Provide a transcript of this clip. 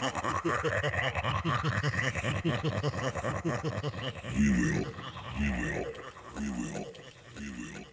we will. We will. We will. We will.